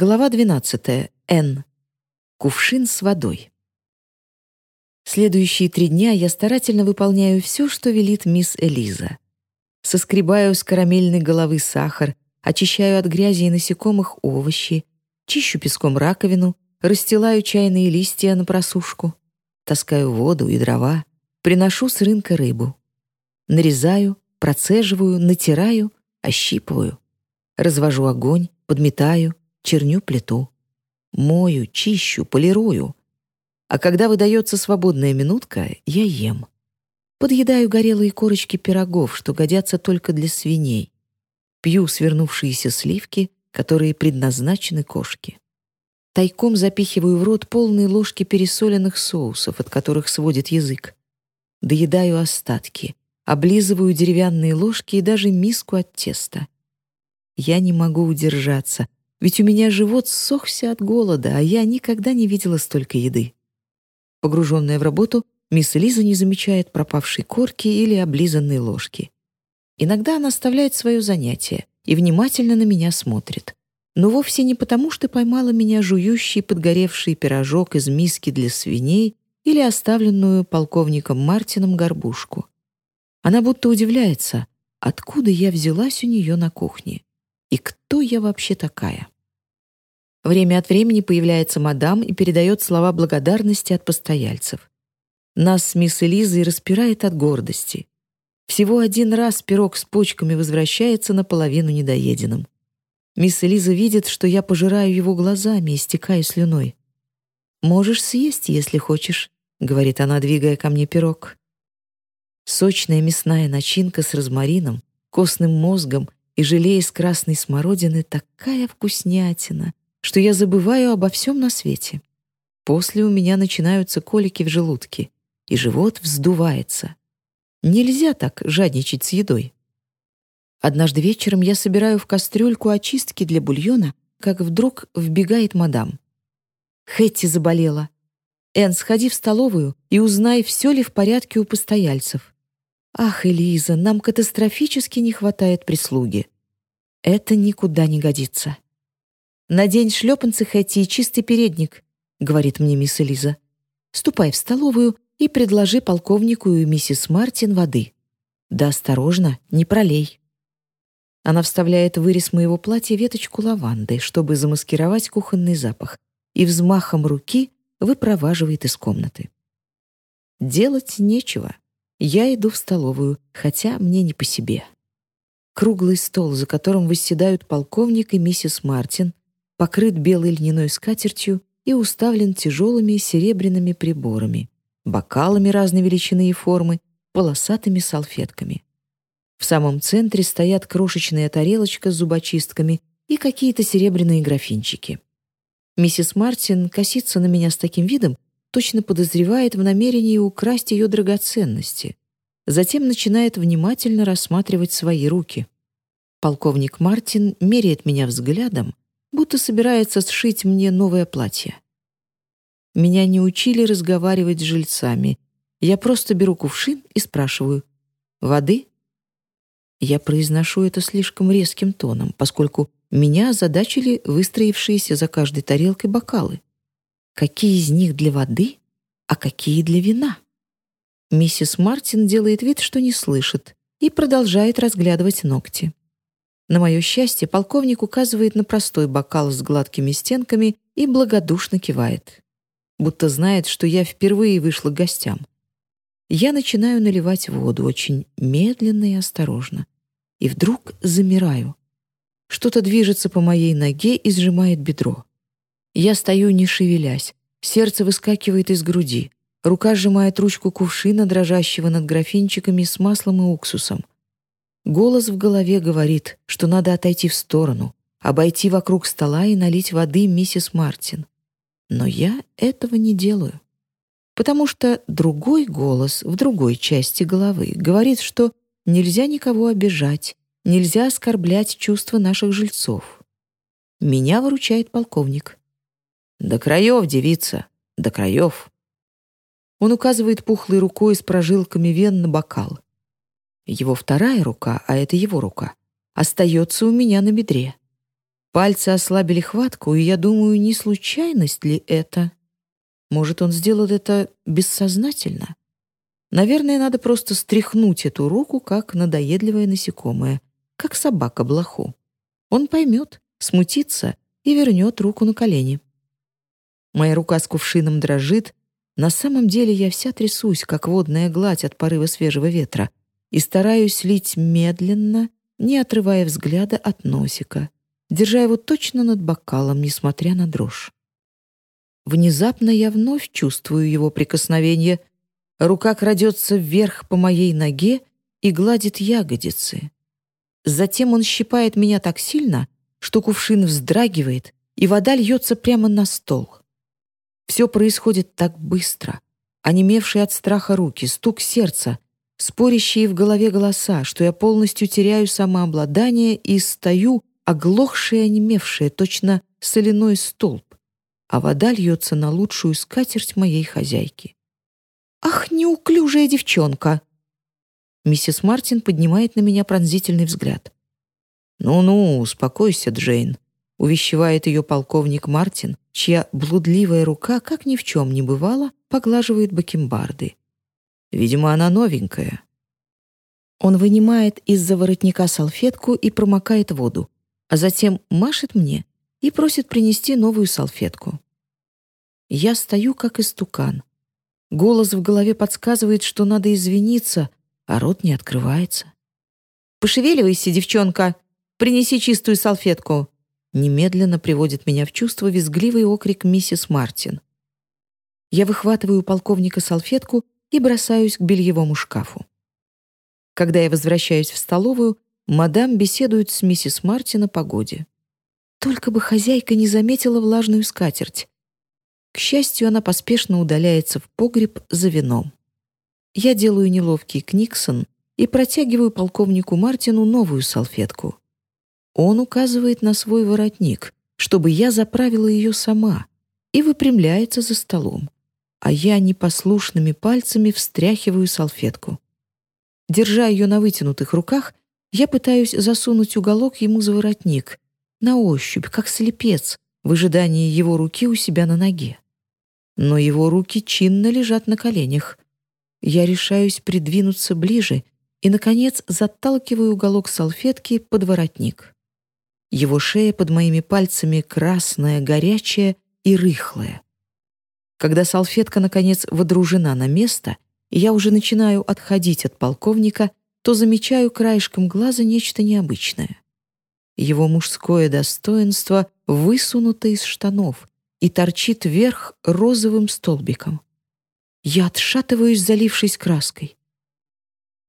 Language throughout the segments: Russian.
Глава 12. Н. Кувшин с водой. Следующие три дня я старательно выполняю все, что велит мисс Элиза. Соскребаю с карамельной головы сахар, очищаю от грязи и насекомых овощи, чищу песком раковину, расстилаю чайные листья на просушку, таскаю воду и дрова, приношу с рынка рыбу. Нарезаю, процеживаю, натираю, ощипываю. Развожу огонь, подметаю, черню плиту. Мою, чищу, полирую. А когда выдается свободная минутка, я ем. Подъедаю горелые корочки пирогов, что годятся только для свиней. Пью свернувшиеся сливки, которые предназначены кошке. Тайком запихиваю в рот полные ложки пересоленных соусов, от которых сводит язык. Доедаю остатки, облизываю деревянные ложки и даже миску от теста. Я не могу удержаться, ведь у меня живот ссохся от голода, а я никогда не видела столько еды. Погруженная в работу, мисс Лиза не замечает пропавшей корки или облизанной ложки. Иногда она оставляет свое занятие и внимательно на меня смотрит. Но вовсе не потому, что поймала меня жующий подгоревший пирожок из миски для свиней или оставленную полковником Мартином горбушку. Она будто удивляется, откуда я взялась у нее на кухне. И кто я вообще такая? Время от времени появляется мадам и передает слова благодарности от постояльцев. Нас с мисс Элизой распирает от гордости. Всего один раз пирог с почками возвращается наполовину недоеденным. Мисс Элиза видит, что я пожираю его глазами, истекая слюной. «Можешь съесть, если хочешь», — говорит она, двигая ко мне пирог. Сочная мясная начинка с розмарином, костным мозгом и желе из красной смородины такая вкуснятина, что я забываю обо всем на свете. После у меня начинаются колики в желудке, и живот вздувается. Нельзя так жадничать с едой. Однажды вечером я собираю в кастрюльку очистки для бульона, как вдруг вбегает мадам. Хэтти заболела. Энн, сходи в столовую и узнай, все ли в порядке у постояльцев. «Ах, Элиза, нам катастрофически не хватает прислуги. Это никуда не годится». «Надень шлепанцы, Хэти, и чистый передник», — говорит мне мисс Элиза. «Ступай в столовую и предложи полковнику и миссис Мартин воды. Да осторожно, не пролей». Она вставляет в вырез моего платья веточку лаванды, чтобы замаскировать кухонный запах, и взмахом руки выпроваживает из комнаты. Делать нечего. Я иду в столовую, хотя мне не по себе. Круглый стол, за которым восседают полковник и миссис Мартин, покрыт белой льняной скатертью и уставлен тяжелыми серебряными приборами, бокалами разной величины и формы, полосатыми салфетками. В самом центре стоят крошечная тарелочка с зубочистками и какие-то серебряные графинчики. Миссис Мартин косится на меня с таким видом, точно подозревает в намерении украсть ее драгоценности. Затем начинает внимательно рассматривать свои руки. Полковник Мартин меряет меня взглядом, будто собирается сшить мне новое платье. Меня не учили разговаривать с жильцами. Я просто беру кувшин и спрашиваю «Воды?» Я произношу это слишком резким тоном, поскольку меня озадачили выстроившиеся за каждой тарелкой бокалы. Какие из них для воды, а какие для вина? Миссис Мартин делает вид, что не слышит, и продолжает разглядывать ногти. На мое счастье, полковник указывает на простой бокал с гладкими стенками и благодушно кивает. Будто знает, что я впервые вышла к гостям. Я начинаю наливать воду очень медленно и осторожно. И вдруг замираю. Что-то движется по моей ноге и сжимает бедро. Я стою, не шевелясь. Сердце выскакивает из груди. Рука сжимает ручку кувшина, дрожащего над графинчиками с маслом и уксусом. Голос в голове говорит, что надо отойти в сторону, обойти вокруг стола и налить воды миссис Мартин. Но я этого не делаю. Потому что другой голос в другой части головы говорит, что нельзя никого обижать, нельзя оскорблять чувства наших жильцов. Меня выручает полковник. «До краев, девица, до краев!» Он указывает пухлой рукой с прожилками вен на бокал. Его вторая рука, а это его рука, остается у меня на бедре. Пальцы ослабили хватку, и я думаю, не случайность ли это? Может, он сделал это бессознательно? Наверное, надо просто стряхнуть эту руку, как надоедливое насекомое, как собака блоху. Он поймет, смутится и вернет руку на колени. Моя рука с кувшином дрожит. На самом деле я вся трясусь, как водная гладь от порыва свежего ветра, и стараюсь лить медленно, не отрывая взгляда от носика, держа его точно над бокалом, несмотря на дрожь. Внезапно я вновь чувствую его прикосновение. Рука крадется вверх по моей ноге и гладит ягодицы. Затем он щипает меня так сильно, что кувшин вздрагивает, и вода льется прямо на стол. Все происходит так быстро. Онемевшие от страха руки, стук сердца, спорящие в голове голоса, что я полностью теряю самообладание и стою, оглохшая, онемевшая, точно соляной столб, а вода льется на лучшую скатерть моей хозяйки. «Ах, неуклюжая девчонка!» Миссис Мартин поднимает на меня пронзительный взгляд. «Ну-ну, успокойся, Джейн», — увещевает ее полковник Мартин, чья блудливая рука, как ни в чем не бывало, поглаживает бакенбарды. Видимо, она новенькая. Он вынимает из-за воротника салфетку и промокает воду, а затем машет мне и просит принести новую салфетку. Я стою, как истукан. Голос в голове подсказывает, что надо извиниться, а рот не открывается. «Пошевеливайся, девчонка! Принеси чистую салфетку!» Немедленно приводит меня в чувство визгливый окрик миссис Мартин. Я выхватываю у полковника салфетку и бросаюсь к бельевому шкафу. Когда я возвращаюсь в столовую, мадам беседует с миссис Мартин о погоде. Только бы хозяйка не заметила влажную скатерть. К счастью, она поспешно удаляется в погреб за вином. Я делаю неловкий книксон и протягиваю полковнику Мартину новую салфетку. Он указывает на свой воротник, чтобы я заправила ее сама, и выпрямляется за столом, а я непослушными пальцами встряхиваю салфетку. Держа ее на вытянутых руках, я пытаюсь засунуть уголок ему за воротник, на ощупь, как слепец, в ожидании его руки у себя на ноге. Но его руки чинно лежат на коленях. Я решаюсь придвинуться ближе и, наконец, заталкиваю уголок салфетки под воротник. Его шея под моими пальцами красная, горячая и рыхлая. Когда салфетка, наконец, водружена на место, и я уже начинаю отходить от полковника, то замечаю краешком глаза нечто необычное. Его мужское достоинство высунуто из штанов и торчит вверх розовым столбиком. Я отшатываюсь, залившись краской.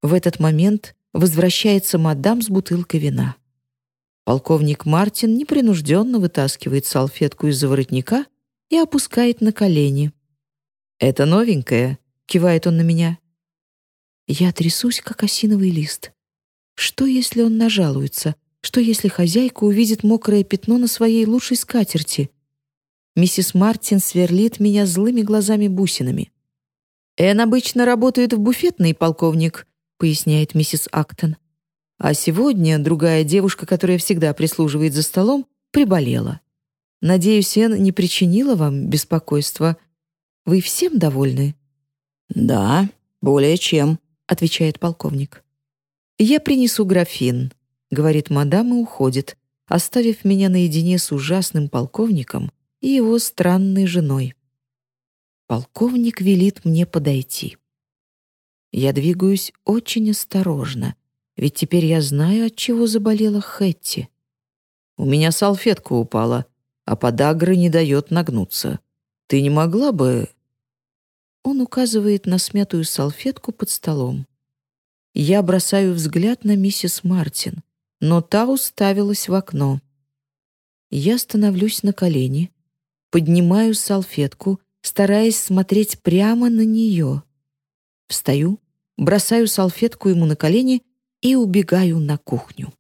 В этот момент возвращается мадам с бутылкой вина. Полковник Мартин непринужденно вытаскивает салфетку из-за воротника и опускает на колени. «Это новенькое», — кивает он на меня. Я трясусь, как осиновый лист. Что, если он нажалуется? Что, если хозяйка увидит мокрое пятно на своей лучшей скатерти? Миссис Мартин сверлит меня злыми глазами-бусинами. «Эн обычно работает в буфетной, полковник», — поясняет миссис Актон. А сегодня другая девушка, которая всегда прислуживает за столом, приболела. Надеюсь, Эн не причинила вам беспокойства. Вы всем довольны?» «Да, более чем», — отвечает полковник. «Я принесу графин», — говорит мадам и уходит, оставив меня наедине с ужасным полковником и его странной женой. Полковник велит мне подойти. Я двигаюсь очень осторожно, ведь теперь я знаю, от чего заболела Хэтти. У меня салфетка упала, а подагра не дает нагнуться. Ты не могла бы...» Он указывает на смятую салфетку под столом. Я бросаю взгляд на миссис Мартин, но та уставилась в окно. Я становлюсь на колени, поднимаю салфетку, стараясь смотреть прямо на нее. Встаю, бросаю салфетку ему на колени и убегаю на кухню.